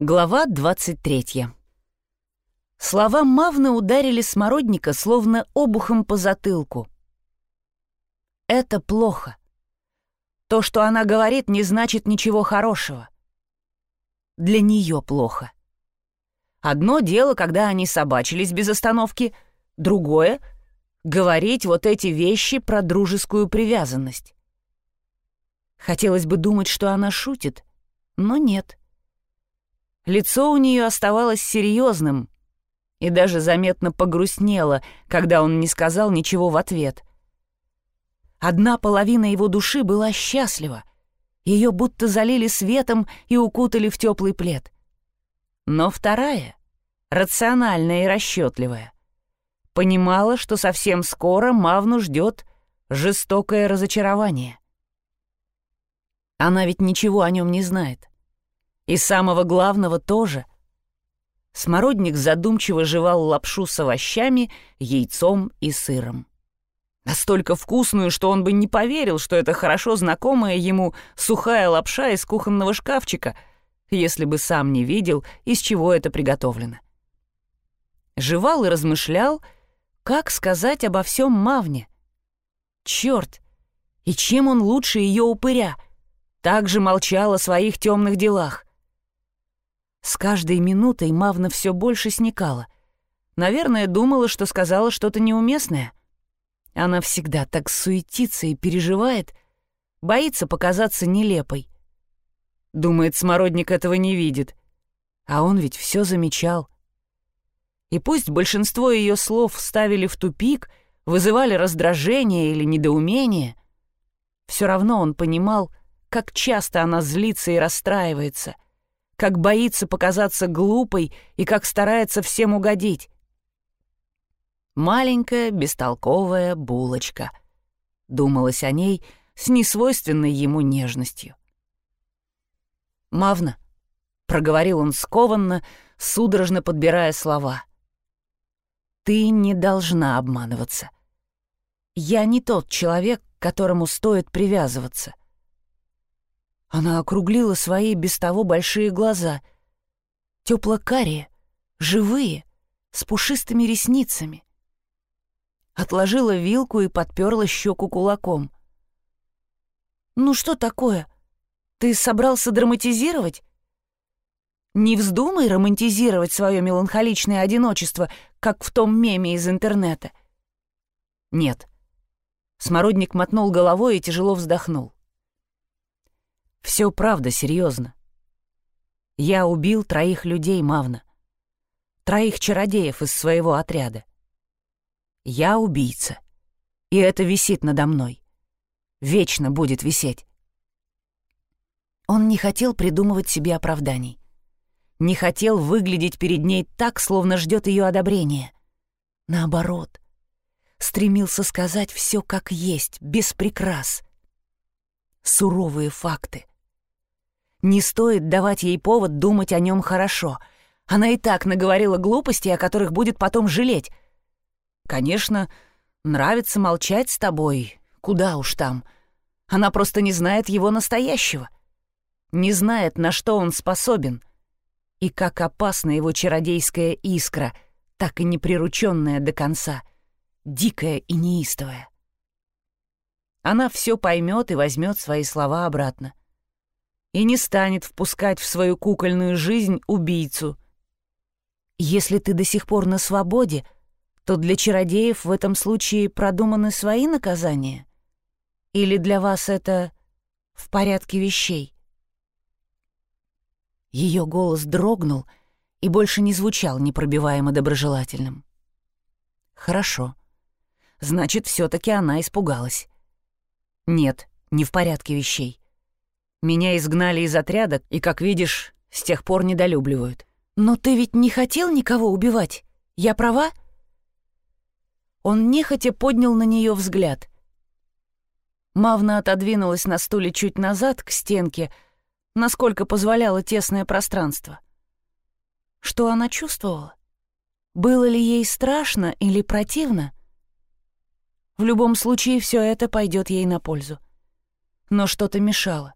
Глава 23. Слова Мавны ударили смородника словно обухом по затылку. Это плохо. То, что она говорит, не значит ничего хорошего. Для нее плохо. Одно дело, когда они собачились без остановки, другое — говорить вот эти вещи про дружескую привязанность. Хотелось бы думать, что она шутит, но нет — Лицо у нее оставалось серьезным и даже заметно погрустнело, когда он не сказал ничего в ответ. Одна половина его души была счастлива, ее будто залили светом и укутали в теплый плед. Но вторая, рациональная и расчетливая, понимала, что совсем скоро Мавну ждет жестокое разочарование. Она ведь ничего о нем не знает. И самого главного тоже. Смородник задумчиво жевал лапшу с овощами, яйцом и сыром. Настолько вкусную, что он бы не поверил, что это хорошо знакомая ему сухая лапша из кухонного шкафчика, если бы сам не видел, из чего это приготовлено. Жевал и размышлял, как сказать обо всем Мавне. Черт! И чем он лучше ее упыря? Так же молчал о своих темных делах. С каждой минутой Мавна все больше сникала. Наверное, думала, что сказала что-то неуместное. Она всегда так суетится и переживает, боится показаться нелепой. Думает, Смородник этого не видит. А он ведь все замечал. И пусть большинство ее слов ставили в тупик, вызывали раздражение или недоумение, все равно он понимал, как часто она злится и расстраивается — как боится показаться глупой и как старается всем угодить. Маленькая бестолковая булочка. Думалось о ней с несвойственной ему нежностью. «Мавна», — проговорил он скованно, судорожно подбирая слова, — «ты не должна обманываться. Я не тот человек, к которому стоит привязываться». Она округлила свои без того большие глаза. Тепло-карие, живые, с пушистыми ресницами. Отложила вилку и подперла щеку кулаком. «Ну что такое? Ты собрался драматизировать?» Не вздумай романтизировать свое меланхоличное одиночество, как в том меме из интернета. Нет. Смородник мотнул головой и тяжело вздохнул. Все правда, серьезно. Я убил троих людей, Мавна. Троих чародеев из своего отряда. Я убийца. И это висит надо мной. Вечно будет висеть. Он не хотел придумывать себе оправданий. Не хотел выглядеть перед ней так, словно ждет ее одобрения. Наоборот, стремился сказать все как есть, без прикрас. Суровые факты — не стоит давать ей повод думать о нем хорошо. Она и так наговорила глупостей, о которых будет потом жалеть. Конечно, нравится молчать с тобой, куда уж там. Она просто не знает его настоящего. Не знает, на что он способен. И как опасна его чародейская искра, так и неприрученная до конца, дикая и неистовая. Она все поймет и возьмет свои слова обратно и не станет впускать в свою кукольную жизнь убийцу. Если ты до сих пор на свободе, то для чародеев в этом случае продуманы свои наказания? Или для вас это в порядке вещей? Ее голос дрогнул и больше не звучал непробиваемо доброжелательным. Хорошо. Значит, все таки она испугалась. Нет, не в порядке вещей. Меня изгнали из отряда и, как видишь, с тех пор недолюбливают. Но ты ведь не хотел никого убивать? Я права? Он нехотя поднял на нее взгляд. Мавна отодвинулась на стуле чуть назад, к стенке, насколько позволяло тесное пространство. Что она чувствовала? Было ли ей страшно или противно? В любом случае, все это пойдет ей на пользу. Но что-то мешало.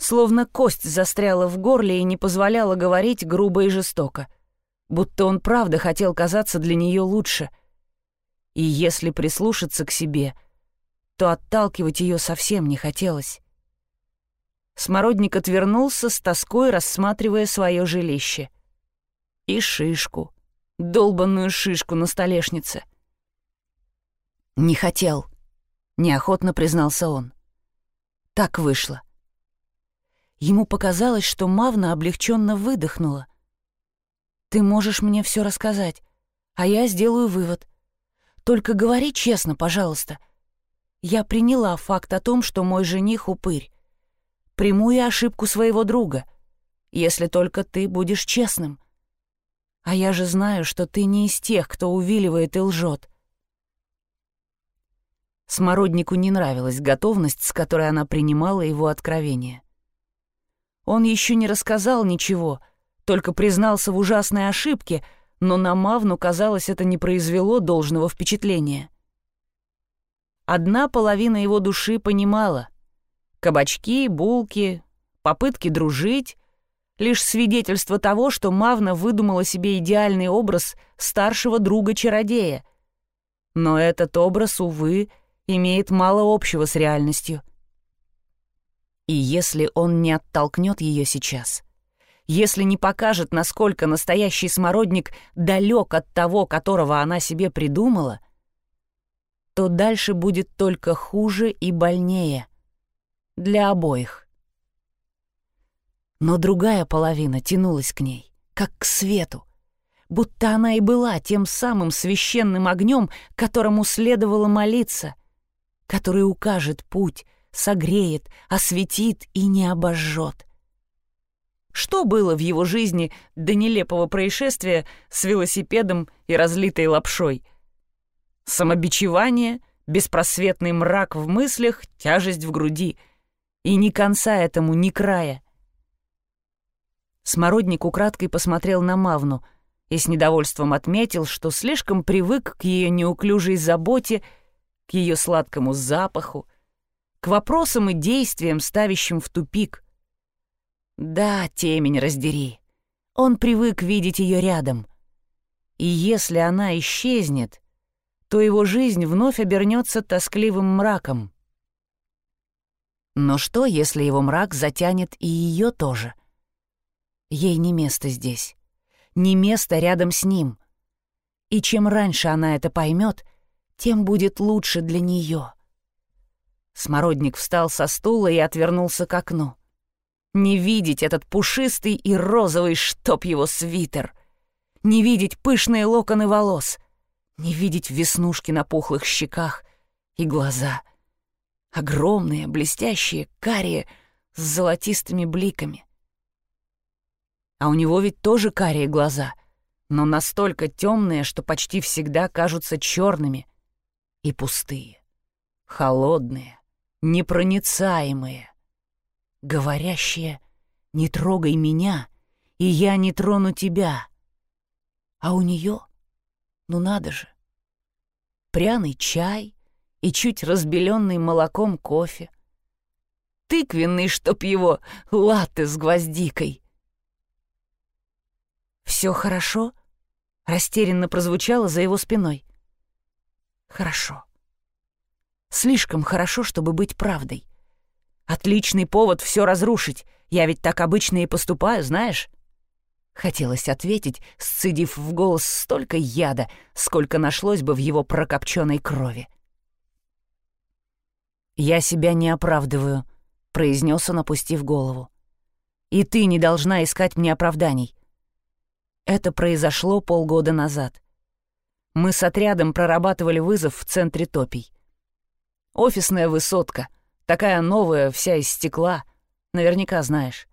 Словно кость застряла в горле и не позволяла говорить грубо и жестоко, будто он правда хотел казаться для нее лучше. И если прислушаться к себе, то отталкивать ее совсем не хотелось. Смородник отвернулся с тоской, рассматривая свое жилище. И шишку, долбанную шишку на столешнице. «Не хотел», — неохотно признался он. Так вышло. Ему показалось, что Мавна облегченно выдохнула. «Ты можешь мне все рассказать, а я сделаю вывод. Только говори честно, пожалуйста. Я приняла факт о том, что мой жених — упырь. Приму и ошибку своего друга, если только ты будешь честным. А я же знаю, что ты не из тех, кто увиливает и лжет. Смороднику не нравилась готовность, с которой она принимала его откровение. Он еще не рассказал ничего, только признался в ужасной ошибке, но на Мавну, казалось, это не произвело должного впечатления. Одна половина его души понимала. Кабачки, булки, попытки дружить — лишь свидетельство того, что Мавна выдумала себе идеальный образ старшего друга-чародея. Но этот образ, увы, имеет мало общего с реальностью. И если он не оттолкнет ее сейчас, если не покажет, насколько настоящий смородник далек от того, которого она себе придумала, то дальше будет только хуже и больнее. Для обоих. Но другая половина тянулась к ней, как к свету, будто она и была тем самым священным огнем, которому следовало молиться, который укажет путь, согреет, осветит и не обожжет. Что было в его жизни до нелепого происшествия с велосипедом и разлитой лапшой? Самобичевание, беспросветный мрак в мыслях, тяжесть в груди. И ни конца этому, ни края. Смородник украдкой посмотрел на Мавну и с недовольством отметил, что слишком привык к ее неуклюжей заботе — к ее сладкому запаху, к вопросам и действиям, ставящим в тупик. Да, темень раздери. Он привык видеть ее рядом. И если она исчезнет, то его жизнь вновь обернется тоскливым мраком. Но что, если его мрак затянет и ее тоже? Ей не место здесь, не место рядом с ним. И чем раньше она это поймет, тем будет лучше для нее. Смородник встал со стула и отвернулся к окну. Не видеть этот пушистый и розовый, чтоб его свитер. Не видеть пышные локоны волос. Не видеть веснушки на пухлых щеках и глаза. Огромные, блестящие, карие, с золотистыми бликами. А у него ведь тоже карие глаза, но настолько темные, что почти всегда кажутся черными, и пустые, холодные, непроницаемые, говорящие «Не трогай меня, и я не трону тебя». А у нее, ну надо же, пряный чай и чуть разбеленный молоком кофе, тыквенный, чтоб его, латте с гвоздикой. «Все хорошо?» — растерянно прозвучало за его спиной. Хорошо. Слишком хорошо, чтобы быть правдой. Отличный повод все разрушить. Я ведь так обычно и поступаю, знаешь? Хотелось ответить, сцедив в голос столько яда, сколько нашлось бы в его прокопченной крови. «Я себя не оправдываю», — произнес он, опустив голову. «И ты не должна искать мне оправданий. Это произошло полгода назад. Мы с отрядом прорабатывали вызов в центре топий. Офисная высотка, такая новая, вся из стекла, наверняка знаешь.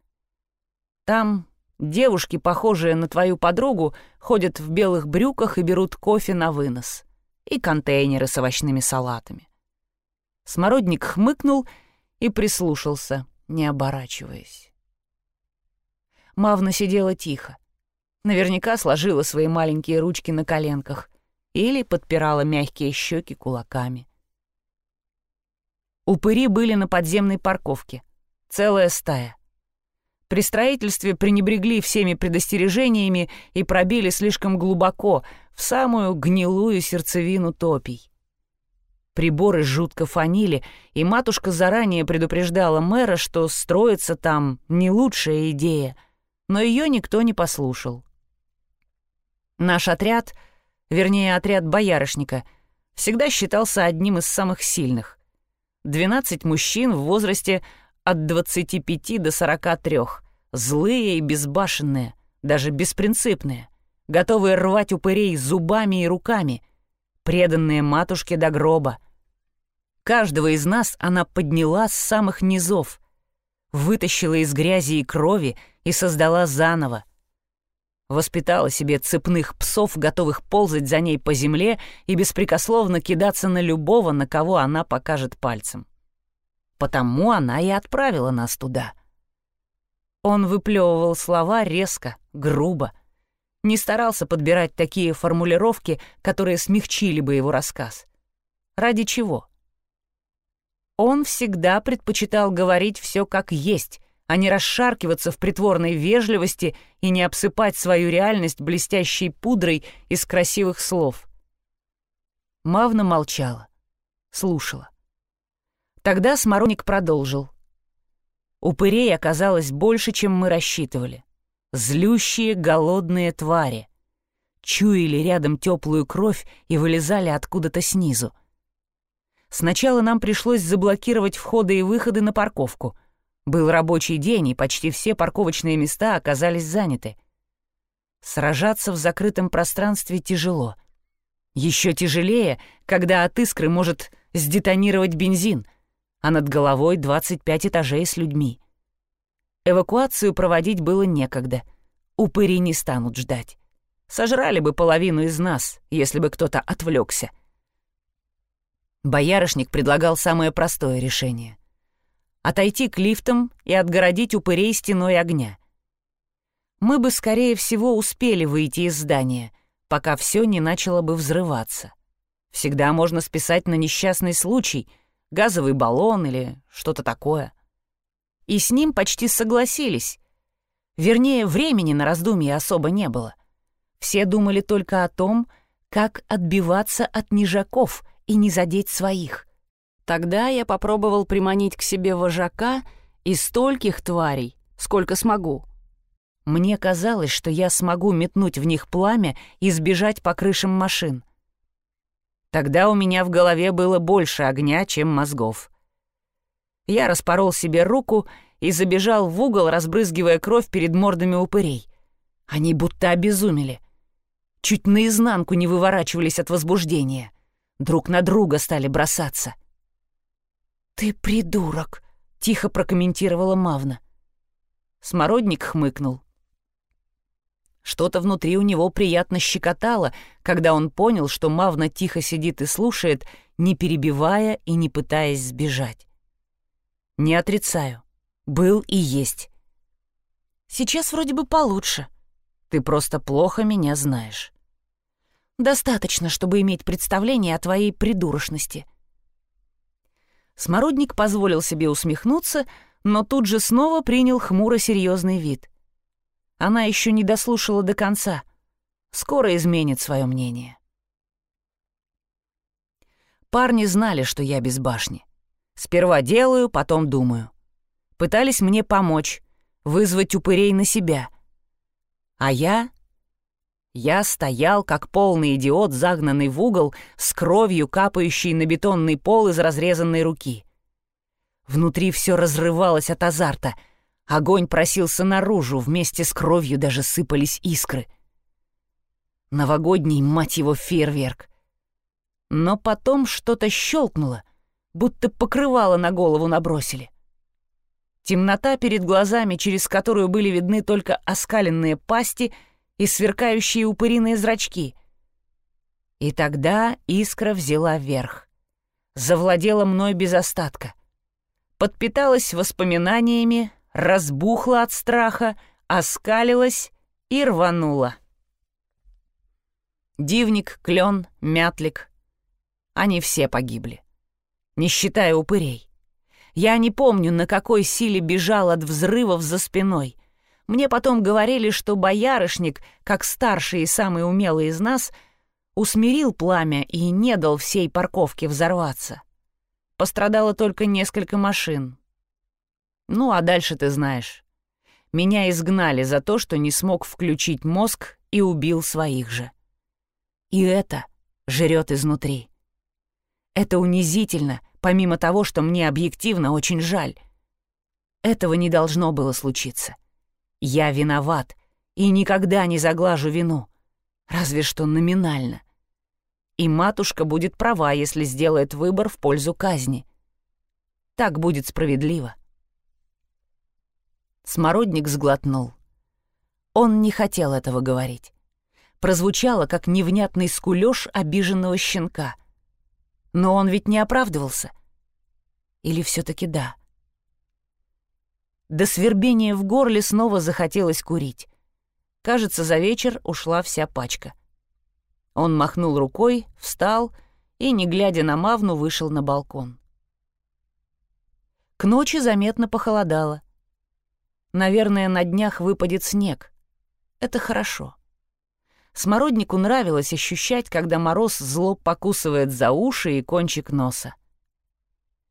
Там девушки, похожие на твою подругу, ходят в белых брюках и берут кофе на вынос. И контейнеры с овощными салатами. Смородник хмыкнул и прислушался, не оборачиваясь. Мавна сидела тихо. Наверняка сложила свои маленькие ручки на коленках или подпирала мягкие щеки кулаками. Упыри были на подземной парковке. целая стая. При строительстве пренебрегли всеми предостережениями и пробили слишком глубоко, в самую гнилую сердцевину топий. Приборы жутко фанили, и матушка заранее предупреждала мэра, что строиться там не лучшая идея, но ее никто не послушал. Наш отряд, вернее, отряд боярышника, всегда считался одним из самых сильных. 12 мужчин в возрасте от 25 до 43, злые и безбашенные, даже беспринципные, готовые рвать упырей зубами и руками, преданные матушке до гроба. Каждого из нас она подняла с самых низов, вытащила из грязи и крови и создала заново. Воспитала себе цепных псов, готовых ползать за ней по земле и беспрекословно кидаться на любого, на кого она покажет пальцем. Потому она и отправила нас туда. Он выплевывал слова резко, грубо. Не старался подбирать такие формулировки, которые смягчили бы его рассказ. Ради чего? Он всегда предпочитал говорить все как есть, а не расшаркиваться в притворной вежливости и не обсыпать свою реальность блестящей пудрой из красивых слов. Мавна молчала, слушала. Тогда Сморовник продолжил. Упырей оказалось больше, чем мы рассчитывали. Злющие, голодные твари. Чуяли рядом теплую кровь и вылезали откуда-то снизу. Сначала нам пришлось заблокировать входы и выходы на парковку. Был рабочий день, и почти все парковочные места оказались заняты. Сражаться в закрытом пространстве тяжело. Еще тяжелее, когда от искры может сдетонировать бензин — а над головой 25 этажей с людьми. Эвакуацию проводить было некогда. Упыри не станут ждать. Сожрали бы половину из нас, если бы кто-то отвлекся. Боярышник предлагал самое простое решение — отойти к лифтам и отгородить упырей стеной огня. Мы бы, скорее всего, успели выйти из здания, пока все не начало бы взрываться. Всегда можно списать на несчастный случай — газовый баллон или что-то такое. И с ним почти согласились. Вернее, времени на раздумье особо не было. Все думали только о том, как отбиваться от нижаков и не задеть своих. Тогда я попробовал приманить к себе вожака и стольких тварей, сколько смогу. Мне казалось, что я смогу метнуть в них пламя и сбежать по крышам машин. Тогда у меня в голове было больше огня, чем мозгов. Я распорол себе руку и забежал в угол, разбрызгивая кровь перед мордами упырей. Они будто обезумели. Чуть наизнанку не выворачивались от возбуждения. Друг на друга стали бросаться. «Ты придурок», — тихо прокомментировала Мавна. Смородник хмыкнул. Что-то внутри у него приятно щекотало, когда он понял, что Мавна тихо сидит и слушает, не перебивая и не пытаясь сбежать. Не отрицаю. Был и есть. Сейчас вроде бы получше. Ты просто плохо меня знаешь. Достаточно, чтобы иметь представление о твоей придурочности. Смородник позволил себе усмехнуться, но тут же снова принял хмуро серьезный вид — она еще не дослушала до конца. Скоро изменит свое мнение. Парни знали, что я без башни. Сперва делаю, потом думаю. Пытались мне помочь, вызвать упырей на себя. А я... Я стоял, как полный идиот, загнанный в угол, с кровью, капающей на бетонный пол из разрезанной руки. Внутри все разрывалось от азарта — Огонь просился наружу, вместе с кровью даже сыпались искры. Новогодний, мать его, фейерверк. Но потом что-то щелкнуло, будто покрывало на голову набросили. Темнота перед глазами, через которую были видны только оскаленные пасти и сверкающие упыриные зрачки. И тогда искра взяла верх. Завладела мной без остатка. Подпиталась воспоминаниями, разбухла от страха, оскалилась и рванула. Дивник, клен, мятлик — они все погибли, не считая упырей. Я не помню, на какой силе бежал от взрывов за спиной. Мне потом говорили, что боярышник, как старший и самый умелый из нас, усмирил пламя и не дал всей парковке взорваться. Пострадало только несколько машин. Ну, а дальше ты знаешь. Меня изгнали за то, что не смог включить мозг и убил своих же. И это жрет изнутри. Это унизительно, помимо того, что мне объективно очень жаль. Этого не должно было случиться. Я виноват и никогда не заглажу вину, разве что номинально. И матушка будет права, если сделает выбор в пользу казни. Так будет справедливо. Смородник сглотнул. Он не хотел этого говорить. Прозвучало, как невнятный скулёж обиженного щенка. Но он ведь не оправдывался. Или все таки да? До свербения в горле снова захотелось курить. Кажется, за вечер ушла вся пачка. Он махнул рукой, встал и, не глядя на Мавну, вышел на балкон. К ночи заметно похолодало. Наверное, на днях выпадет снег. Это хорошо. Смороднику нравилось ощущать, когда мороз зло покусывает за уши и кончик носа.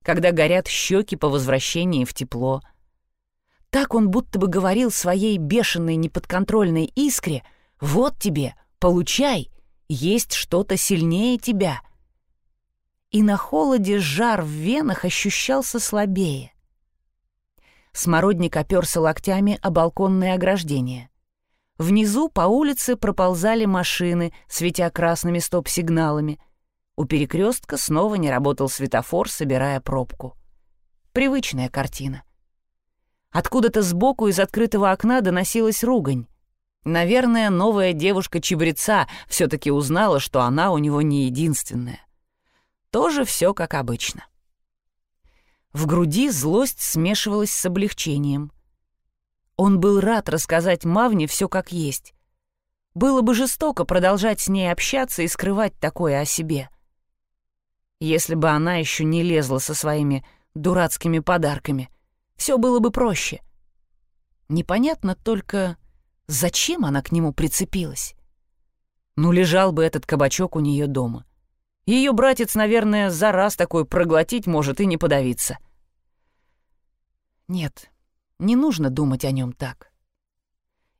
Когда горят щеки по возвращении в тепло. Так он будто бы говорил своей бешеной неподконтрольной искре «Вот тебе, получай!» есть что-то сильнее тебя. И на холоде жар в венах ощущался слабее. Смородник оперся локтями о балконное ограждение. Внизу по улице проползали машины, светя красными стоп-сигналами. У перекрестка снова не работал светофор, собирая пробку. Привычная картина. Откуда-то сбоку из открытого окна доносилась ругань. Наверное, новая девушка-чебреца все-таки узнала, что она у него не единственная. Тоже все как обычно. В груди злость смешивалась с облегчением. Он был рад рассказать Мавне все как есть. Было бы жестоко продолжать с ней общаться и скрывать такое о себе. Если бы она еще не лезла со своими дурацкими подарками, все было бы проще. Непонятно только, Зачем она к нему прицепилась? Ну, лежал бы этот кабачок у нее дома. Ее братец, наверное, за раз такой проглотить может и не подавиться. Нет, не нужно думать о нем так.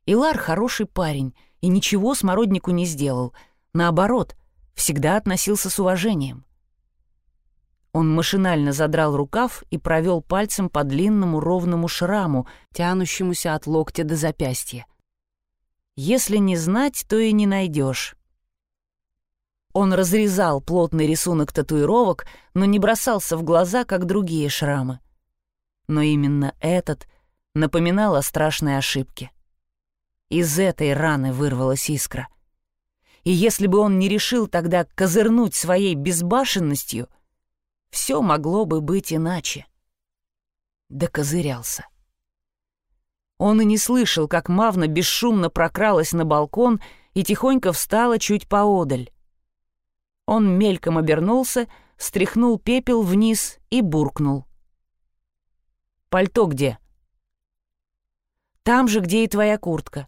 Илар хороший парень и ничего смороднику не сделал. Наоборот, всегда относился с уважением. Он машинально задрал рукав и провел пальцем по длинному ровному шраму, тянущемуся от локтя до запястья. Если не знать, то и не найдешь. Он разрезал плотный рисунок татуировок, но не бросался в глаза, как другие шрамы. Но именно этот напоминал о страшной ошибке. Из этой раны вырвалась искра. И если бы он не решил тогда козырнуть своей безбашенностью, все могло бы быть иначе. Да козырялся. Он и не слышал, как Мавна бесшумно прокралась на балкон и тихонько встала чуть поодаль. Он мельком обернулся, стряхнул пепел вниз и буркнул. «Пальто где?» «Там же, где и твоя куртка.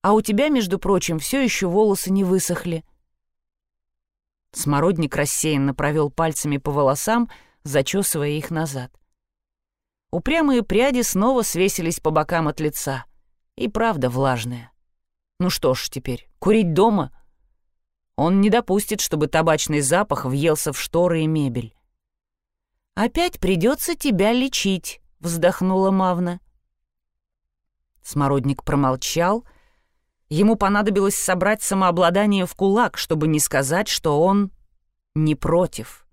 А у тебя, между прочим, все еще волосы не высохли». Смородник рассеянно провел пальцами по волосам, зачесывая их назад. Упрямые пряди снова свесились по бокам от лица. И правда влажная. Ну что ж теперь, курить дома? Он не допустит, чтобы табачный запах въелся в шторы и мебель. «Опять придется тебя лечить», — вздохнула Мавна. Смородник промолчал. Ему понадобилось собрать самообладание в кулак, чтобы не сказать, что он не против.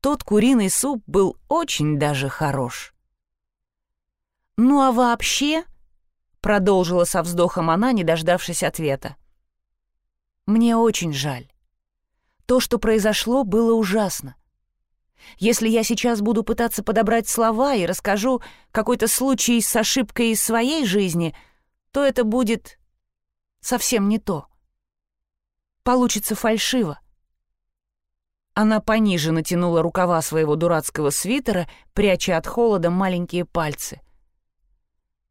Тот куриный суп был очень даже хорош. «Ну а вообще...» — продолжила со вздохом она, не дождавшись ответа. «Мне очень жаль. То, что произошло, было ужасно. Если я сейчас буду пытаться подобрать слова и расскажу какой-то случай с ошибкой из своей жизни, то это будет совсем не то. Получится фальшиво. Она пониже натянула рукава своего дурацкого свитера, пряча от холода маленькие пальцы.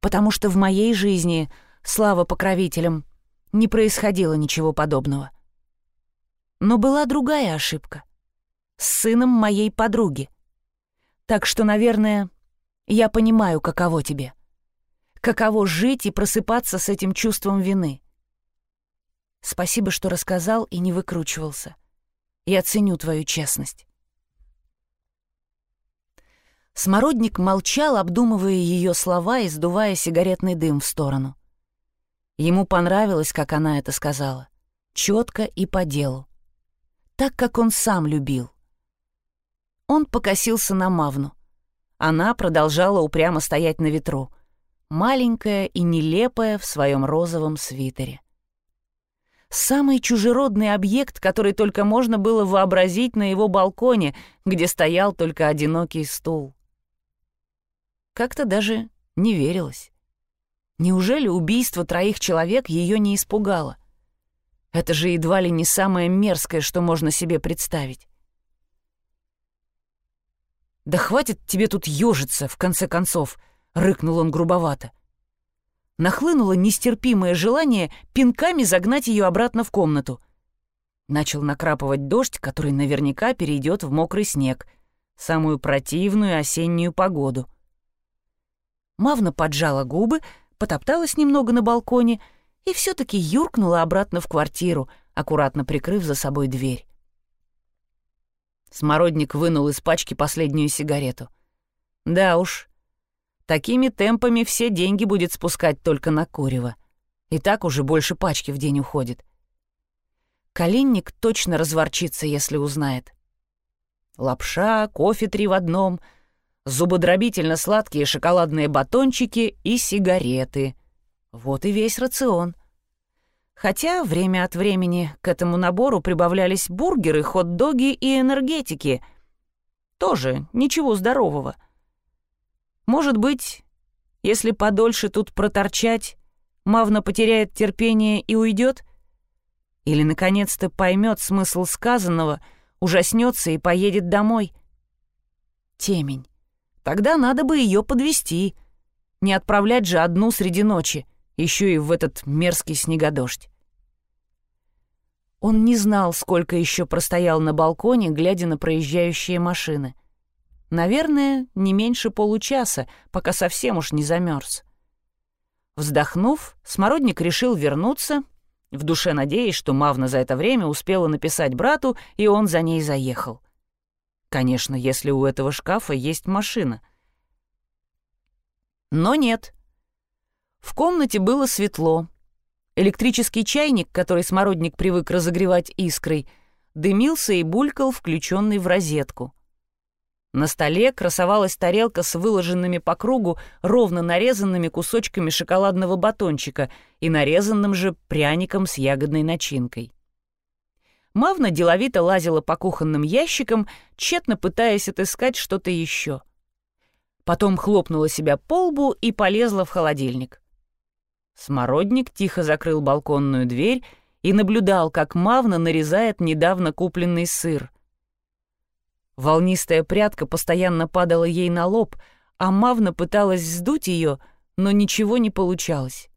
«Потому что в моей жизни, слава покровителям, не происходило ничего подобного. Но была другая ошибка. С сыном моей подруги. Так что, наверное, я понимаю, каково тебе. Каково жить и просыпаться с этим чувством вины. Спасибо, что рассказал и не выкручивался. Я ценю твою честность. Смородник молчал, обдумывая ее слова и сдувая сигаретный дым в сторону. Ему понравилось, как она это сказала. Четко и по делу. Так, как он сам любил. Он покосился на Мавну. Она продолжала упрямо стоять на ветру, маленькая и нелепая в своем розовом свитере. Самый чужеродный объект, который только можно было вообразить на его балконе, где стоял только одинокий стул. Как-то даже не верилось. Неужели убийство троих человек ее не испугало? Это же едва ли не самое мерзкое, что можно себе представить. «Да хватит тебе тут ежиться, в конце концов!» — рыкнул он грубовато. Нахлынуло нестерпимое желание пинками загнать ее обратно в комнату. Начал накрапывать дождь, который наверняка перейдет в мокрый снег, самую противную осеннюю погоду. Мавна поджала губы, потопталась немного на балконе и все таки юркнула обратно в квартиру, аккуратно прикрыв за собой дверь. Смородник вынул из пачки последнюю сигарету. Да уж, такими темпами все деньги будет спускать только на курево. И так уже больше пачки в день уходит. Калинник точно разворчится, если узнает. Лапша, кофе три в одном, зубодробительно сладкие шоколадные батончики и сигареты. Вот и весь рацион. Хотя время от времени к этому набору прибавлялись бургеры, хот-доги и энергетики. Тоже ничего здорового. Может быть, если подольше тут проторчать, Мавна потеряет терпение и уйдет? Или, наконец-то, поймет смысл сказанного, ужаснется и поедет домой? Темень. Тогда надо бы ее подвести, Не отправлять же одну среди ночи еще и в этот мерзкий снегодождь. Он не знал, сколько еще простоял на балконе, глядя на проезжающие машины. Наверное, не меньше получаса, пока совсем уж не замерз. Вздохнув, Смородник решил вернуться, в душе надеясь, что Мавна за это время успела написать брату, и он за ней заехал. Конечно, если у этого шкафа есть машина. Но нет — в комнате было светло. Электрический чайник, который смородник привык разогревать искрой, дымился и булькал, включенный в розетку. На столе красовалась тарелка с выложенными по кругу ровно нарезанными кусочками шоколадного батончика и нарезанным же пряником с ягодной начинкой. Мавна деловито лазила по кухонным ящикам, тщетно пытаясь отыскать что-то еще. Потом хлопнула себя по лбу и полезла в холодильник. Смородник тихо закрыл балконную дверь и наблюдал, как Мавна нарезает недавно купленный сыр. Волнистая прядка постоянно падала ей на лоб, а Мавна пыталась сдуть ее, но ничего не получалось.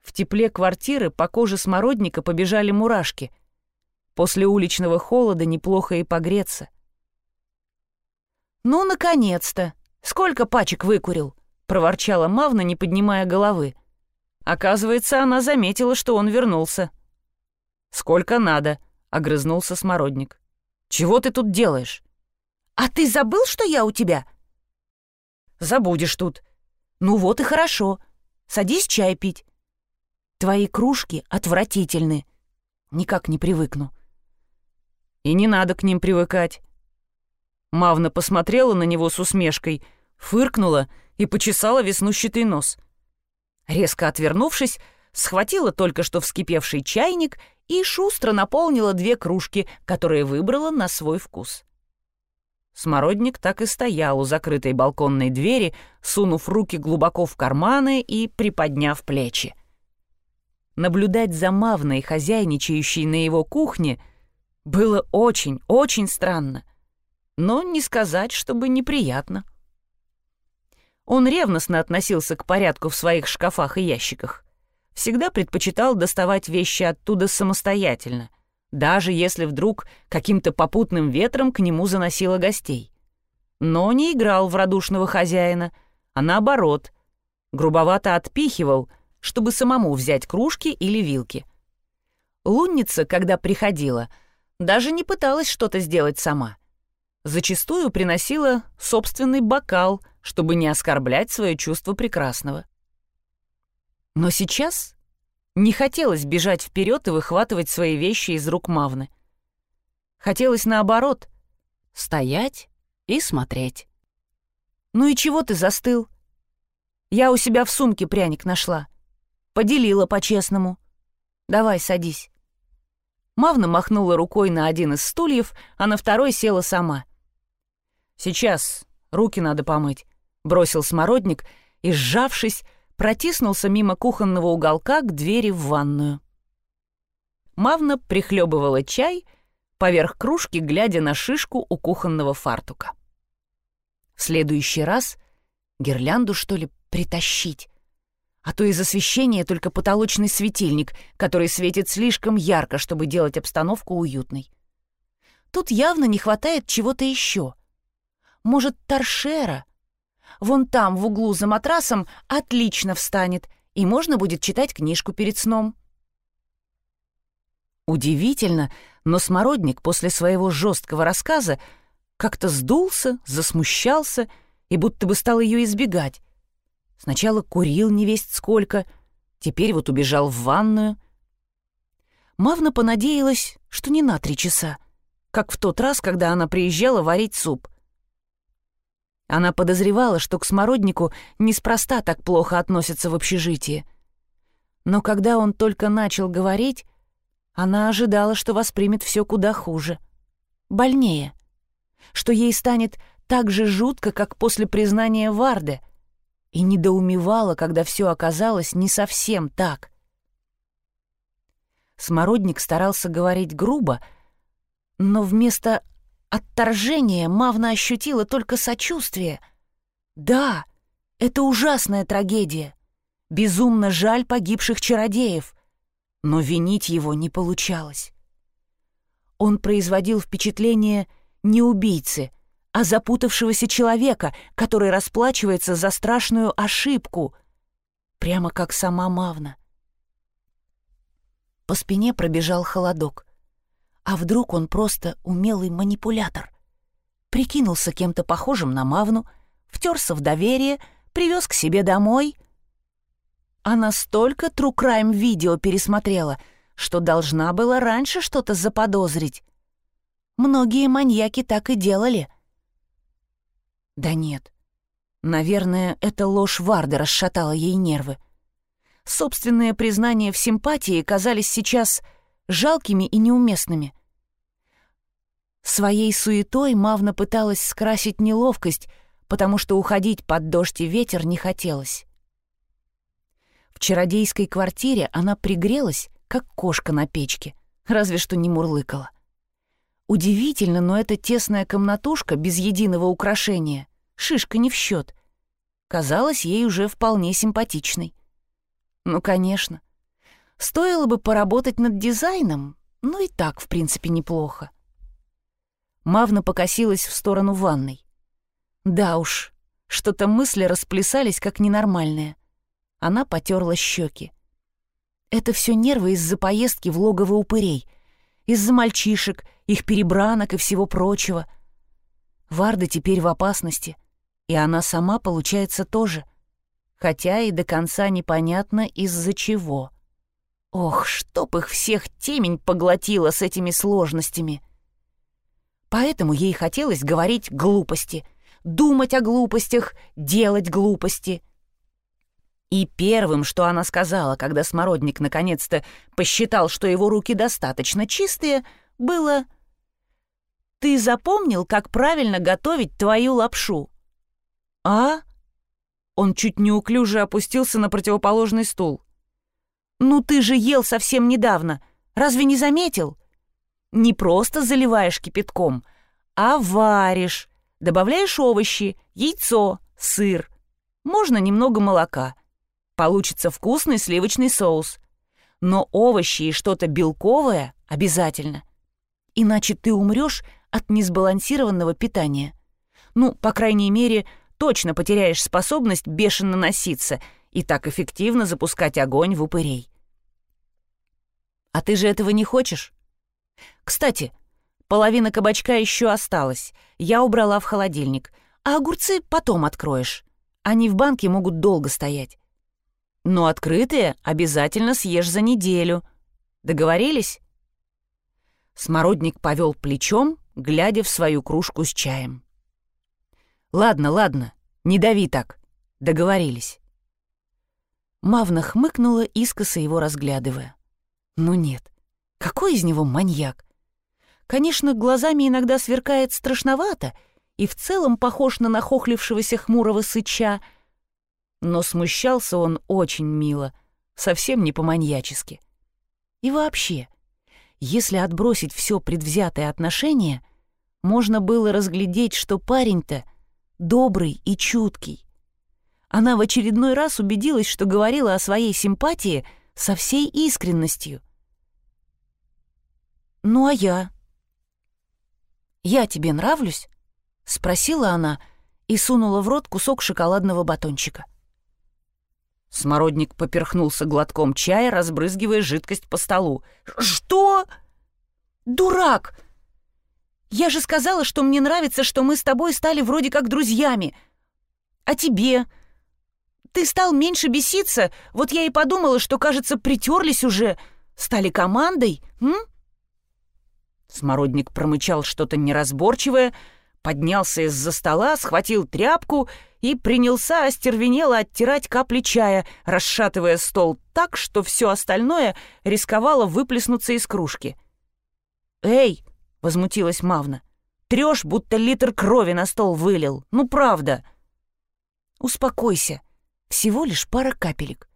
В тепле квартиры по коже смородника побежали мурашки. После уличного холода неплохо и погреться. «Ну, наконец-то! Сколько пачек выкурил?» проворчала Мавна, не поднимая головы. Оказывается, она заметила, что он вернулся. «Сколько надо», — огрызнулся Смородник. «Чего ты тут делаешь?» «А ты забыл, что я у тебя?» «Забудешь тут». «Ну вот и хорошо. Садись чай пить. Твои кружки отвратительны. Никак не привыкну». «И не надо к ним привыкать». Мавна посмотрела на него с усмешкой, фыркнула и почесала веснущатый нос. Резко отвернувшись, схватила только что вскипевший чайник и шустро наполнила две кружки, которые выбрала на свой вкус. Смородник так и стоял у закрытой балконной двери, сунув руки глубоко в карманы и приподняв плечи. Наблюдать за Мавной, хозяйничающей на его кухне, Было очень, очень странно. Но не сказать, чтобы неприятно. Он ревностно относился к порядку в своих шкафах и ящиках. Всегда предпочитал доставать вещи оттуда самостоятельно, даже если вдруг каким-то попутным ветром к нему заносило гостей. Но не играл в радушного хозяина, а наоборот, грубовато отпихивал, чтобы самому взять кружки или вилки. Лунница, когда приходила, даже не пыталась что-то сделать сама. Зачастую приносила собственный бокал — чтобы не оскорблять свое чувство прекрасного. Но сейчас не хотелось бежать вперед и выхватывать свои вещи из рук Мавны. Хотелось наоборот — стоять и смотреть. «Ну и чего ты застыл? Я у себя в сумке пряник нашла. Поделила по-честному. Давай, садись». Мавна махнула рукой на один из стульев, а на второй села сама. «Сейчас руки надо помыть бросил смородник и, сжавшись, протиснулся мимо кухонного уголка к двери в ванную. Мавна прихлебывала чай, поверх кружки, глядя на шишку у кухонного фартука. В следующий раз гирлянду, что ли, притащить? А то из освещения только потолочный светильник, который светит слишком ярко, чтобы делать обстановку уютной. Тут явно не хватает чего-то еще. Может, торшера вон там, в углу за матрасом, отлично встанет, и можно будет читать книжку перед сном. Удивительно, но Смородник после своего жесткого рассказа как-то сдулся, засмущался и будто бы стал ее избегать. Сначала курил невесть сколько, теперь вот убежал в ванную. Мавна понадеялась, что не на три часа, как в тот раз, когда она приезжала варить суп — она подозревала, что к смороднику неспроста так плохо относятся в общежитии. Но когда он только начал говорить, она ожидала, что воспримет все куда хуже. Больнее. Что ей станет так же жутко, как после признания Варде, и недоумевала, когда все оказалось не совсем так. Смородник старался говорить грубо, но вместо Отторжение Мавна ощутила только сочувствие. Да, это ужасная трагедия. Безумно жаль погибших чародеев. Но винить его не получалось. Он производил впечатление не убийцы, а запутавшегося человека, который расплачивается за страшную ошибку, прямо как сама Мавна. По спине пробежал холодок. А вдруг он просто умелый манипулятор? Прикинулся кем-то похожим на Мавну, втерся в доверие, привез к себе домой. Она столько True Crime видео пересмотрела, что должна была раньше что-то заподозрить. Многие маньяки так и делали. Да нет. Наверное, эта ложь Варды расшатала ей нервы. Собственные признания в симпатии казались сейчас жалкими и неуместными. Своей суетой Мавна пыталась скрасить неловкость, потому что уходить под дождь и ветер не хотелось. В чародейской квартире она пригрелась, как кошка на печке, разве что не мурлыкала. Удивительно, но эта тесная комнатушка без единого украшения, шишка не в счет, казалась ей уже вполне симпатичной. Ну, конечно. Стоило бы поработать над дизайном, ну и так, в принципе, неплохо. Мавна покосилась в сторону ванной. Да уж, что-то мысли расплясались как ненормальные. Она потерла щеки. Это все нервы из-за поездки в логово упырей, из-за мальчишек, их перебранок и всего прочего. Варда теперь в опасности, и она сама, получается, тоже, хотя и до конца непонятно из-за чего. Ох, чтоб их всех темень поглотила с этими сложностями! Поэтому ей хотелось говорить глупости, думать о глупостях, делать глупости. И первым, что она сказала, когда Смородник наконец-то посчитал, что его руки достаточно чистые, было «Ты запомнил, как правильно готовить твою лапшу?» «А?» Он чуть неуклюже опустился на противоположный стул. «Ну ты же ел совсем недавно. Разве не заметил?» Не просто заливаешь кипятком, а варишь, добавляешь овощи, яйцо, сыр. Можно немного молока. Получится вкусный сливочный соус. Но овощи и что-то белковое обязательно. Иначе ты умрешь от несбалансированного питания. Ну, по крайней мере, точно потеряешь способность бешено носиться и так эффективно запускать огонь в упырей. А ты же этого не хочешь? Кстати, половина кабачка еще осталась. Я убрала в холодильник. А огурцы потом откроешь. Они в банке могут долго стоять. Но открытые обязательно съешь за неделю. Договорились? Смородник повел плечом, глядя в свою кружку с чаем. «Ладно, ладно, не дави так. Договорились». Мавна хмыкнула, искоса его разглядывая. «Ну нет, какой из него маньяк? Конечно, глазами иногда сверкает страшновато и в целом похож на нахохлившегося хмурого сыча, но смущался он очень мило, совсем не по-маньячески. И вообще, если отбросить все предвзятое отношение, можно было разглядеть, что парень-то добрый и чуткий. Она в очередной раз убедилась, что говорила о своей симпатии со всей искренностью. «Ну а я?» «Я тебе нравлюсь?» — спросила она и сунула в рот кусок шоколадного батончика. Смородник поперхнулся глотком чая, разбрызгивая жидкость по столу. «Что? Дурак! Я же сказала, что мне нравится, что мы с тобой стали вроде как друзьями. А тебе? Ты стал меньше беситься, вот я и подумала, что, кажется, притерлись уже, стали командой, м?» Смородник промычал что-то неразборчивое, поднялся из-за стола, схватил тряпку и принялся остервенело оттирать капли чая, расшатывая стол так, что все остальное рисковало выплеснуться из кружки. «Эй!» — возмутилась Мавна. «Трешь, будто литр крови на стол вылил. Ну, правда!» «Успокойся. Всего лишь пара капелек.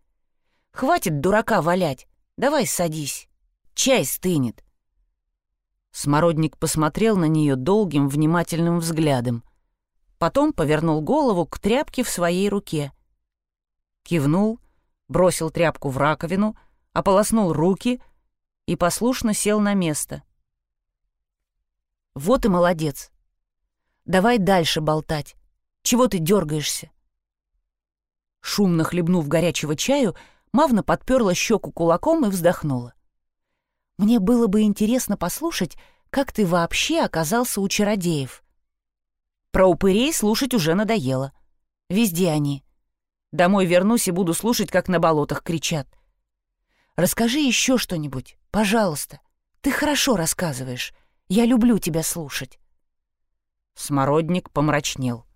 Хватит дурака валять. Давай садись. Чай стынет». Смородник посмотрел на нее долгим, внимательным взглядом. Потом повернул голову к тряпке в своей руке. Кивнул, бросил тряпку в раковину, ополоснул руки и послушно сел на место. «Вот и молодец. Давай дальше болтать. Чего ты дергаешься?» Шумно хлебнув горячего чаю, Мавна подперла щеку кулаком и вздохнула. Мне было бы интересно послушать, как ты вообще оказался у чародеев. Про упырей слушать уже надоело. Везде они. Домой вернусь и буду слушать, как на болотах кричат. Расскажи еще что-нибудь, пожалуйста. Ты хорошо рассказываешь. Я люблю тебя слушать. Смородник помрачнел.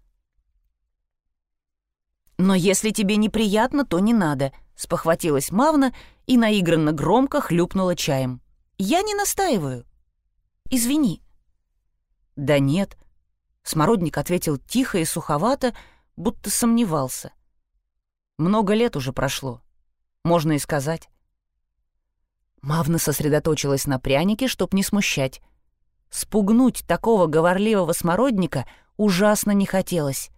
«Но если тебе неприятно, то не надо», — спохватилась Мавна и наигранно громко хлюпнула чаем. Я не настаиваю. Извини». «Да нет», — Смородник ответил тихо и суховато, будто сомневался. «Много лет уже прошло. Можно и сказать». Мавна сосредоточилась на прянике, чтоб не смущать. Спугнуть такого говорливого смородника ужасно не хотелось.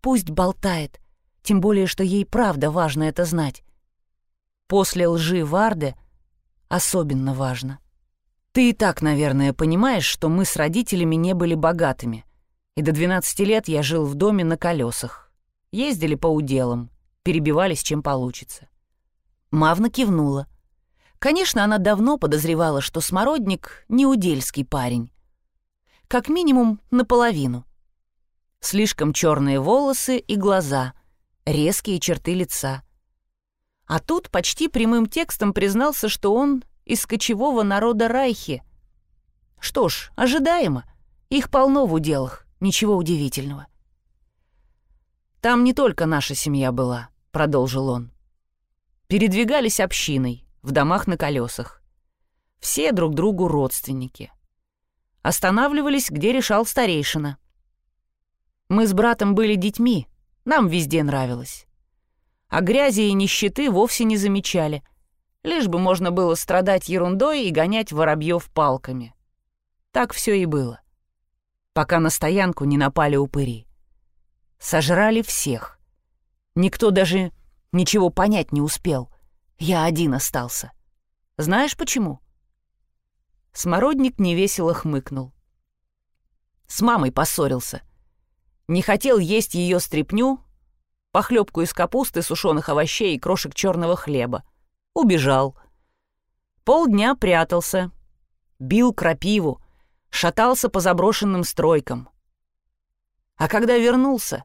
Пусть болтает, тем более, что ей правда важно это знать. После лжи Варды особенно важно. Ты и так, наверное, понимаешь, что мы с родителями не были богатыми. И до 12 лет я жил в доме на колесах. Ездили по уделам, перебивались, чем получится. Мавна кивнула. Конечно, она давно подозревала, что Смородник — не удельский парень. Как минимум наполовину. Слишком черные волосы и глаза, резкие черты лица — а тут почти прямым текстом признался, что он из кочевого народа Райхи. Что ж, ожидаемо. Их полно в уделах, ничего удивительного. «Там не только наша семья была», — продолжил он. «Передвигались общиной, в домах на колесах. Все друг другу родственники. Останавливались, где решал старейшина. Мы с братом были детьми, нам везде нравилось а грязи и нищеты вовсе не замечали. Лишь бы можно было страдать ерундой и гонять воробьев палками. Так все и было. Пока на стоянку не напали упыри. Сожрали всех. Никто даже ничего понять не успел. Я один остался. Знаешь почему? Смородник невесело хмыкнул. С мамой поссорился. Не хотел есть ее стряпню, похлебку из капусты, сушеных овощей и крошек черного хлеба. Убежал. Полдня прятался. Бил крапиву, шатался по заброшенным стройкам. А когда вернулся,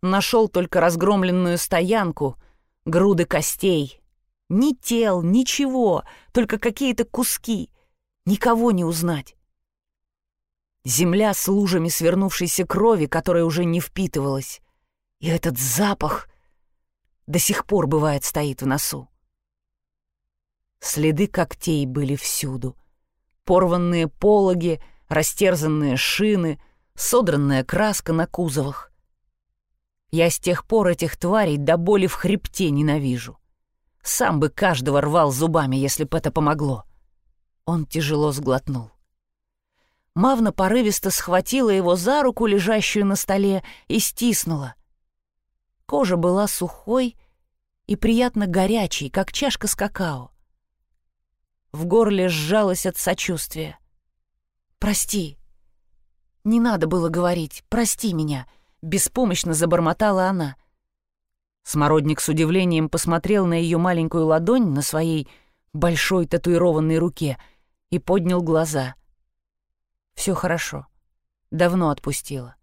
нашел только разгромленную стоянку, груды костей. Ни тел, ничего, только какие-то куски. Никого не узнать. Земля с лужами свернувшейся крови, которая уже не впитывалась. И этот запах до сих пор, бывает, стоит в носу. Следы когтей были всюду. Порванные пологи, растерзанные шины, содранная краска на кузовах. Я с тех пор этих тварей до боли в хребте ненавижу. Сам бы каждого рвал зубами, если бы это помогло. Он тяжело сглотнул. Мавна порывисто схватила его за руку, лежащую на столе, и стиснула. Кожа была сухой и приятно горячей, как чашка с какао. В горле сжалось от сочувствия. «Прости. Не надо было говорить. Прости меня», — беспомощно забормотала она. Смородник с удивлением посмотрел на ее маленькую ладонь на своей большой татуированной руке и поднял глаза — все хорошо. Давно отпустила.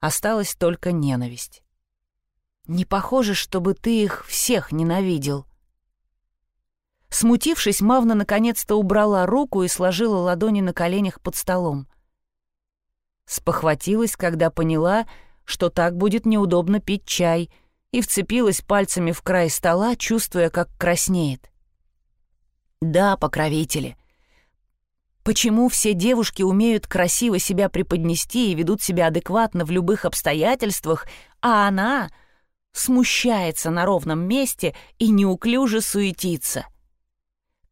Осталась только ненависть. Не похоже, чтобы ты их всех ненавидел. Смутившись, Мавна наконец-то убрала руку и сложила ладони на коленях под столом. Спохватилась, когда поняла, что так будет неудобно пить чай, и вцепилась пальцами в край стола, чувствуя, как краснеет. Да, покровители — Почему все девушки умеют красиво себя преподнести и ведут себя адекватно в любых обстоятельствах, а она смущается на ровном месте и неуклюже суетится?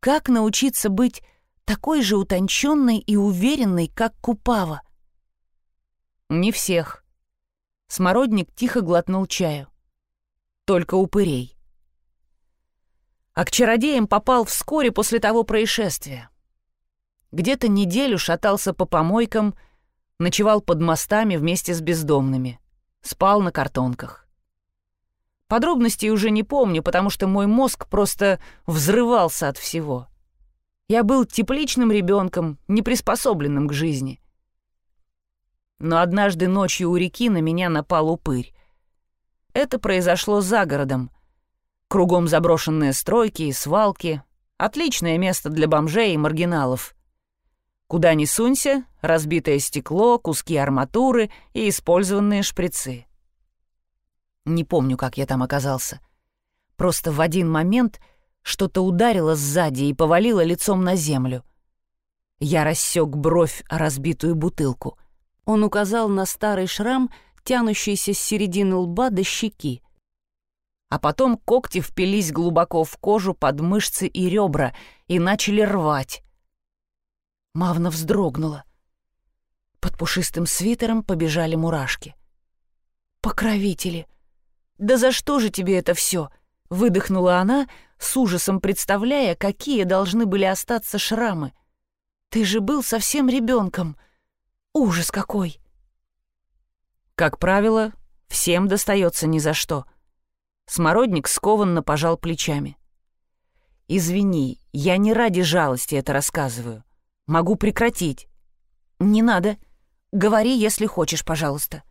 Как научиться быть такой же утонченной и уверенной, как Купава? Не всех. Смородник тихо глотнул чаю. Только упырей. А к чародеям попал вскоре после того происшествия. Где-то неделю шатался по помойкам, ночевал под мостами вместе с бездомными, спал на картонках. Подробностей уже не помню, потому что мой мозг просто взрывался от всего. Я был тепличным ребенком, не приспособленным к жизни. Но однажды ночью у реки на меня напал упырь. Это произошло за городом. Кругом заброшенные стройки и свалки. Отличное место для бомжей и маргиналов. Куда ни сунься, разбитое стекло, куски арматуры и использованные шприцы. Не помню, как я там оказался. Просто в один момент что-то ударило сзади и повалило лицом на землю. Я рассек бровь о разбитую бутылку. Он указал на старый шрам, тянущийся с середины лба до щеки. А потом когти впились глубоко в кожу под мышцы и ребра и начали рвать. Мавна вздрогнула. Под пушистым свитером побежали мурашки. «Покровители! Да за что же тебе это все? выдохнула она, с ужасом представляя, какие должны были остаться шрамы. «Ты же был совсем ребенком. Ужас какой!» Как правило, всем достается ни за что. Смородник скованно пожал плечами. «Извини, я не ради жалости это рассказываю. Могу прекратить». «Не надо. Говори, если хочешь, пожалуйста».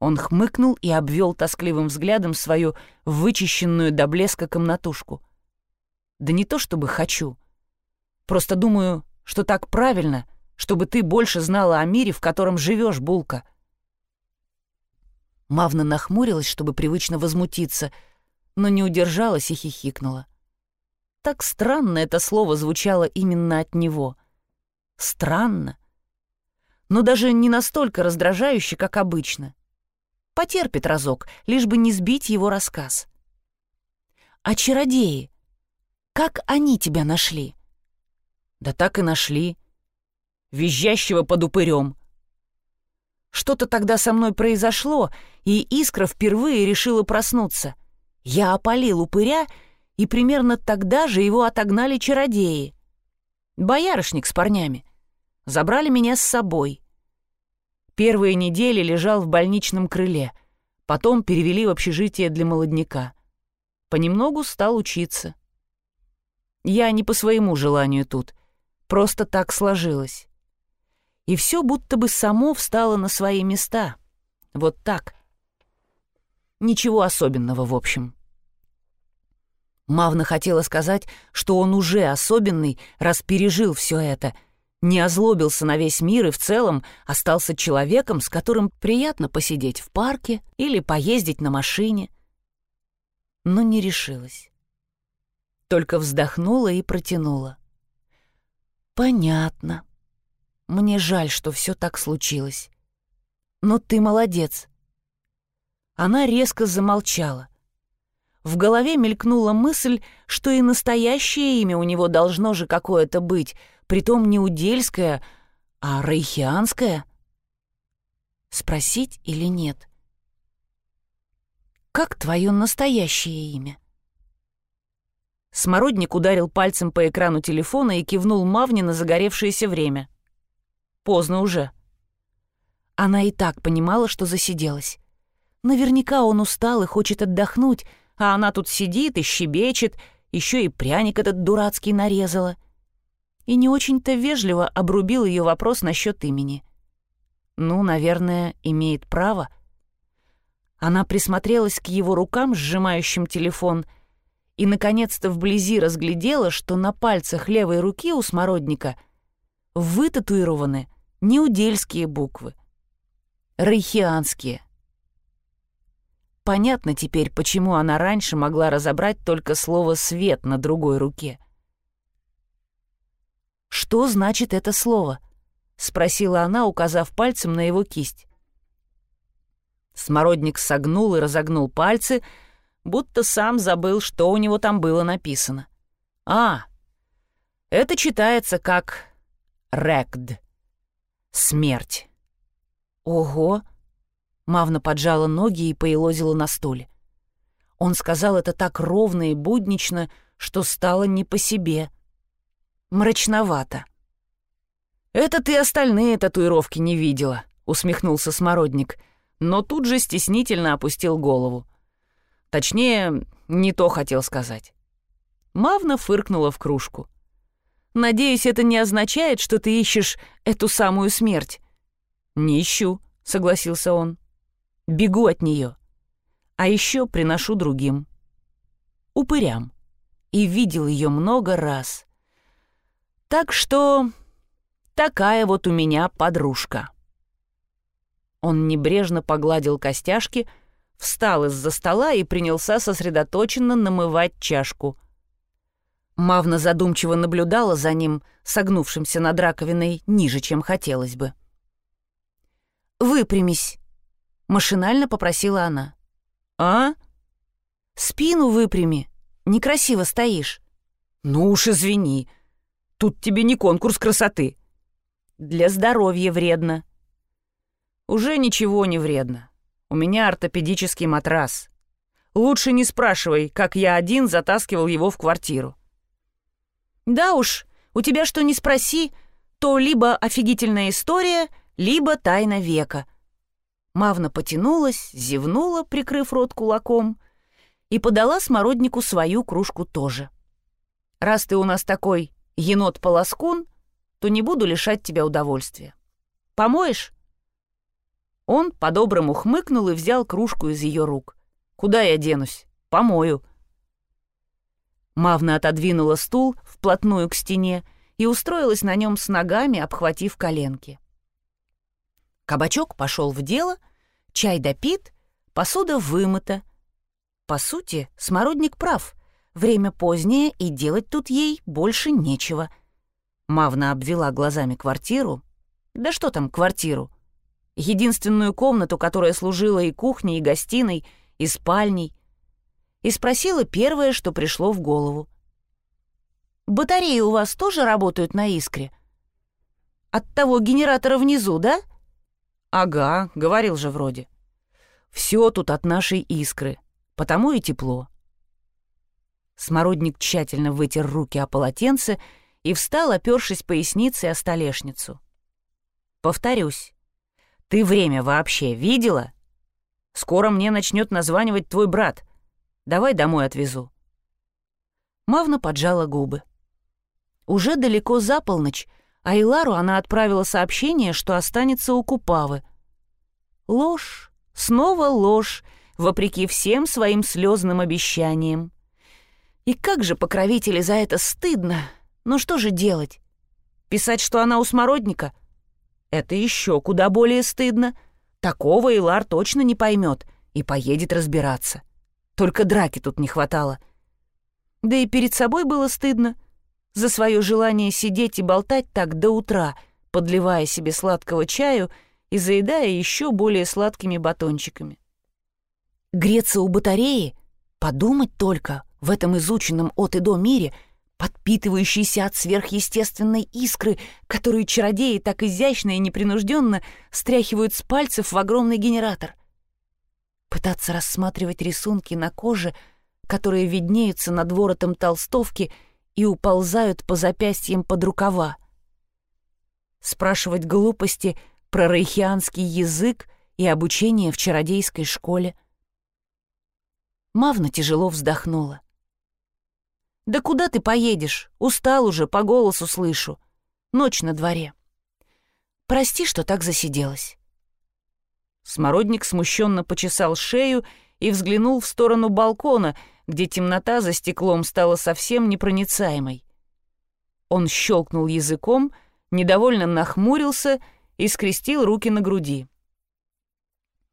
Он хмыкнул и обвел тоскливым взглядом свою вычищенную до блеска комнатушку. «Да не то чтобы хочу. Просто думаю, что так правильно, чтобы ты больше знала о мире, в котором живешь, Булка». Мавна нахмурилась, чтобы привычно возмутиться, но не удержалась и хихикнула. Так странно это слово звучало именно от него — Странно. Но даже не настолько раздражающе, как обычно. Потерпит разок, лишь бы не сбить его рассказ. «А чародеи? Как они тебя нашли?» «Да так и нашли. визжащего под упырем. Что-то тогда со мной произошло, и искра впервые решила проснуться. Я опалил упыря, и примерно тогда же его отогнали чародеи. Боярышник с парнями. Забрали меня с собой. Первые недели лежал в больничном крыле, потом перевели в общежитие для молодняка. Понемногу стал учиться. Я не по своему желанию тут, просто так сложилось. И все будто бы само встало на свои места. Вот так. Ничего особенного, в общем. Мавна хотела сказать, что он уже особенный, раз пережил все это, не озлобился на весь мир и в целом остался человеком, с которым приятно посидеть в парке или поездить на машине. Но не решилась. Только вздохнула и протянула. «Понятно. Мне жаль, что все так случилось. Но ты молодец». Она резко замолчала — в голове мелькнула мысль, что и настоящее имя у него должно же какое-то быть, притом не удельское, а рейхианское. Спросить или нет? «Как твое настоящее имя?» Смородник ударил пальцем по экрану телефона и кивнул Мавне на загоревшееся время. Поздно уже. Она и так понимала, что засиделась. Наверняка он устал и хочет отдохнуть, а она тут сидит и щебечет, еще и пряник этот дурацкий нарезала. И не очень-то вежливо обрубил ее вопрос насчет имени. Ну, наверное, имеет право. Она присмотрелась к его рукам, сжимающим телефон, и, наконец-то, вблизи разглядела, что на пальцах левой руки у смородника вытатуированы неудельские буквы. Рейхианские. Понятно теперь, почему она раньше могла разобрать только слово «свет» на другой руке. «Что значит это слово?» — спросила она, указав пальцем на его кисть. Смородник согнул и разогнул пальцы, будто сам забыл, что у него там было написано. «А, это читается как «рекд» — «смерть». «Ого!» Мавна поджала ноги и поелозила на стуле. Он сказал это так ровно и буднично, что стало не по себе. Мрачновато. «Это ты остальные татуировки не видела», — усмехнулся Смородник, но тут же стеснительно опустил голову. Точнее, не то хотел сказать. Мавна фыркнула в кружку. «Надеюсь, это не означает, что ты ищешь эту самую смерть?» «Не ищу», — согласился он. Бегу от нее. А еще приношу другим. Упырям. И видел ее много раз. Так что такая вот у меня подружка. Он небрежно погладил костяшки, встал из-за стола и принялся сосредоточенно намывать чашку. Мавна задумчиво наблюдала за ним, согнувшимся над раковиной ниже, чем хотелось бы. «Выпрямись», Машинально попросила она. «А?» «Спину выпрями. Некрасиво стоишь». «Ну уж извини. Тут тебе не конкурс красоты». «Для здоровья вредно». «Уже ничего не вредно. У меня ортопедический матрас. Лучше не спрашивай, как я один затаскивал его в квартиру». «Да уж, у тебя что не спроси, то либо офигительная история, либо тайна века», Мавна потянулась, зевнула, прикрыв рот кулаком, и подала смороднику свою кружку тоже. «Раз ты у нас такой енот-полоскун, то не буду лишать тебя удовольствия. Помоешь?» Он по-доброму хмыкнул и взял кружку из ее рук. «Куда я денусь? Помою». Мавна отодвинула стул вплотную к стене и устроилась на нем с ногами, обхватив коленки. Кабачок пошел в дело, чай допит, посуда вымыта. По сути, смородник прав. Время позднее, и делать тут ей больше нечего. Мавна обвела глазами квартиру. Да что там квартиру? Единственную комнату, которая служила и кухней, и гостиной, и спальней. И спросила первое, что пришло в голову. «Батареи у вас тоже работают на искре?» От того генератора внизу, да?» «Ага, говорил же вроде. Все тут от нашей искры, потому и тепло». Смородник тщательно вытер руки о полотенце и встал, опершись поясницей о столешницу. «Повторюсь, ты время вообще видела? Скоро мне начнет названивать твой брат. Давай домой отвезу». Мавна поджала губы. Уже далеко за полночь, а Илару она отправила сообщение, что останется у Купавы. Ложь, снова ложь, вопреки всем своим слезным обещаниям. И как же покровители за это стыдно. Ну что же делать? Писать, что она у смородника? Это еще куда более стыдно. Такого Илар точно не поймет и поедет разбираться. Только драки тут не хватало. Да и перед собой было стыдно — за свое желание сидеть и болтать так до утра, подливая себе сладкого чаю и заедая еще более сладкими батончиками. Греться у батареи, подумать только, в этом изученном от и до мире, подпитывающейся от сверхъестественной искры, которую чародеи так изящно и непринужденно стряхивают с пальцев в огромный генератор. Пытаться рассматривать рисунки на коже, которые виднеются над воротом толстовки — и уползают по запястьям под рукава. Спрашивать глупости про рейхианский язык и обучение в чародейской школе. Мавна тяжело вздохнула. «Да куда ты поедешь? Устал уже, по голосу слышу. Ночь на дворе. Прости, что так засиделась». Смородник смущенно почесал шею и взглянул в сторону балкона, где темнота за стеклом стала совсем непроницаемой. Он щелкнул языком, недовольно нахмурился и скрестил руки на груди.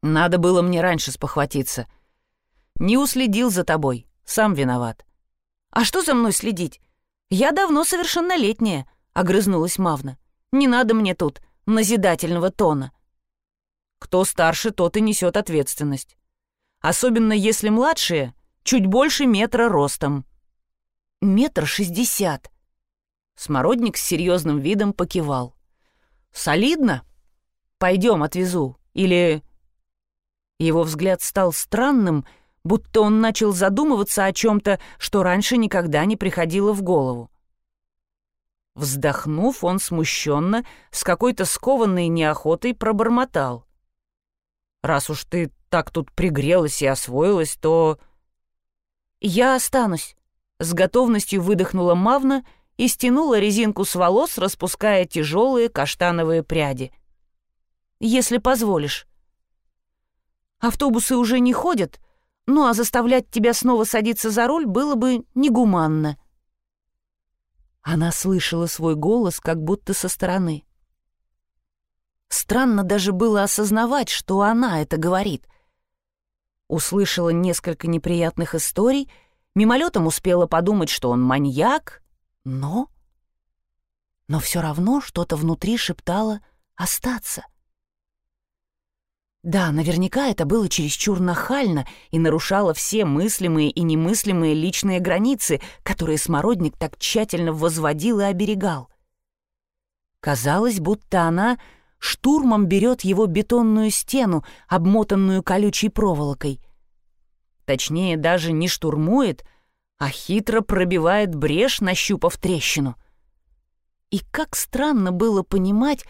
«Надо было мне раньше спохватиться. Не уследил за тобой, сам виноват». «А что за мной следить? Я давно совершеннолетняя», — огрызнулась Мавна. «Не надо мне тут назидательного тона». «Кто старше, тот и несет ответственность. Особенно если младшие чуть больше метра ростом. Метр шестьдесят. Смородник с серьезным видом покивал. Солидно? Пойдем, отвезу. Или... Его взгляд стал странным, будто он начал задумываться о чем-то, что раньше никогда не приходило в голову. Вздохнув, он смущенно, с какой-то скованной неохотой пробормотал. «Раз уж ты так тут пригрелась и освоилась, то «Я останусь», — с готовностью выдохнула Мавна и стянула резинку с волос, распуская тяжелые каштановые пряди. «Если позволишь». «Автобусы уже не ходят, ну а заставлять тебя снова садиться за руль было бы негуманно». Она слышала свой голос как будто со стороны. Странно даже было осознавать, что она это говорит — услышала несколько неприятных историй, мимолетом успела подумать, что он маньяк, но... Но все равно что-то внутри шептало «остаться». Да, наверняка это было чересчур нахально и нарушало все мыслимые и немыслимые личные границы, которые Смородник так тщательно возводил и оберегал. Казалось, будто она штурмом берет его бетонную стену, обмотанную колючей проволокой. Точнее, даже не штурмует, а хитро пробивает брешь, нащупав трещину. И как странно было понимать,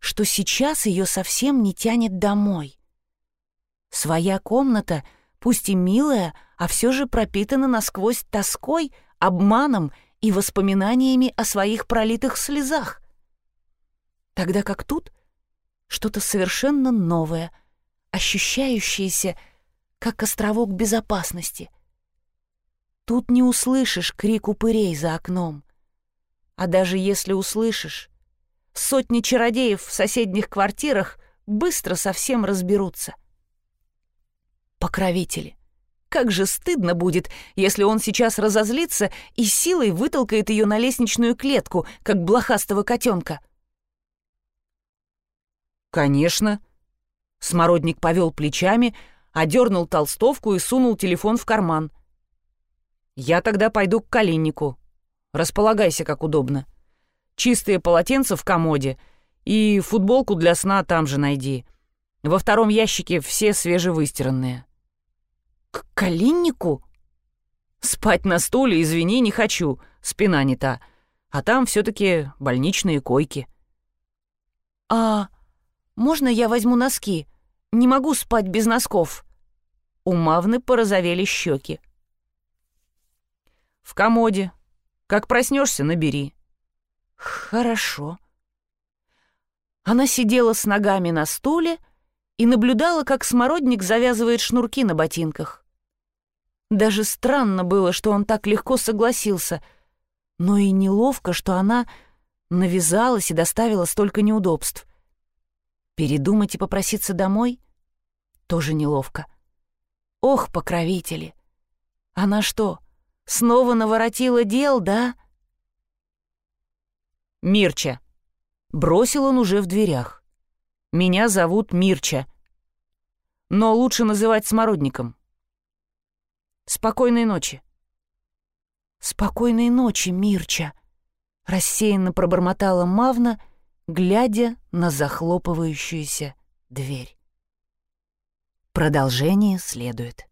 что сейчас ее совсем не тянет домой. Своя комната, пусть и милая, а все же пропитана насквозь тоской, обманом и воспоминаниями о своих пролитых слезах. Тогда как тут что-то совершенно новое, ощущающееся, как островок безопасности. Тут не услышишь крик упырей за окном. А даже если услышишь, сотни чародеев в соседних квартирах быстро совсем разберутся. Покровители. Как же стыдно будет, если он сейчас разозлится и силой вытолкает ее на лестничную клетку, как блохастого котенка. «Конечно». Смородник повел плечами, одернул толстовку и сунул телефон в карман. «Я тогда пойду к калиннику. Располагайся как удобно. Чистые полотенца в комоде И футболку для сна там же найди. Во втором ящике все свежевыстиранные. К калиннику? Спать на стуле, извини, не хочу, спина не та. А там все таки больничные койки. А можно я возьму носки? Не могу спать без носков. У Мавны порозовели щеки. В комоде. Как проснешься, набери. Хорошо. Она сидела с ногами на стуле и наблюдала, как смородник завязывает шнурки на ботинках. Даже странно было, что он так легко согласился, но и неловко, что она навязалась и доставила столько неудобств. Передумать и попроситься домой? Тоже неловко. Ох, покровители! Она что, снова наворотила дел, да? Мирча. Бросил он уже в дверях. Меня зовут Мирча. Но лучше называть смородником. Спокойной ночи. Спокойной ночи, Мирча. Рассеянно пробормотала Мавна, глядя на захлопывающуюся дверь. Продолжение следует.